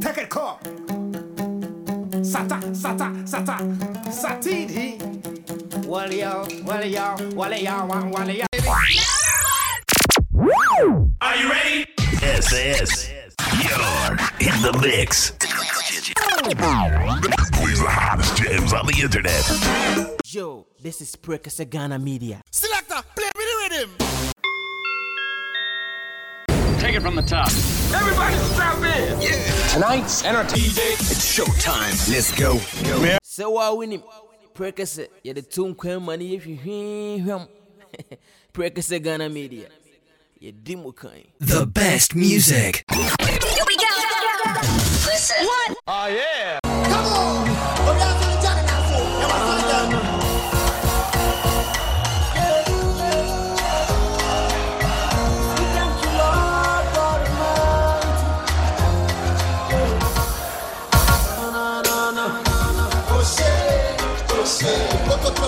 Take a call. Sata, sata, sata, satidi. Walio, walio, walio, walio. Are you ready? Yes, yes. You're in the mix. These the hottest gems on the internet. Yo, this is Precus Ghana Media. Take it from the top. Everybody strap in. Tonight's entertainment. It's showtime. Let's go. So what we need? Prekasa, you're the tune queen money if you hear him. Prekasa Ghana Media. You demo kind. The best music. Here we go. Listen. What? Oh, yeah.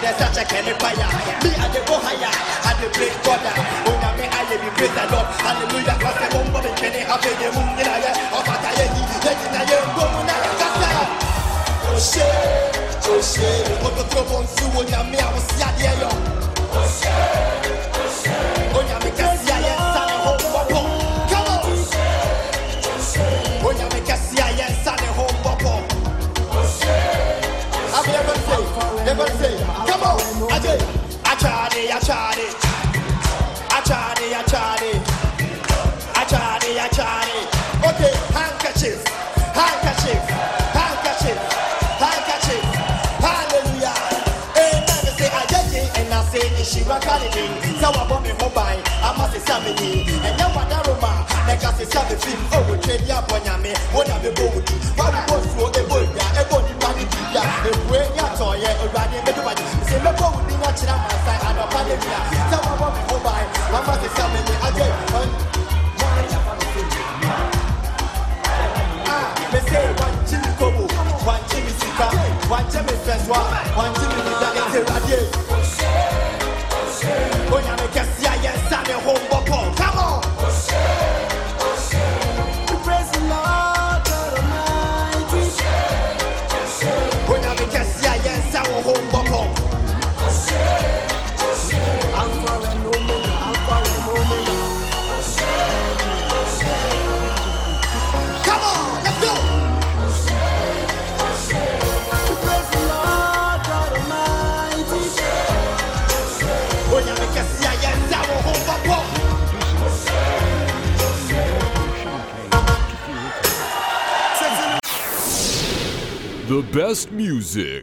there's such a candy fire. Me at the Bohaya, at the great brother. Unyame, I live in praise the Lord. Hallelujah, cause the bomb of the Kenny, the moon in a year. Of a letting a year, woman, I I was Yadia yo. Onyame Samifi. Oh, go with the. Ajay, Ah, me say one one one one The best music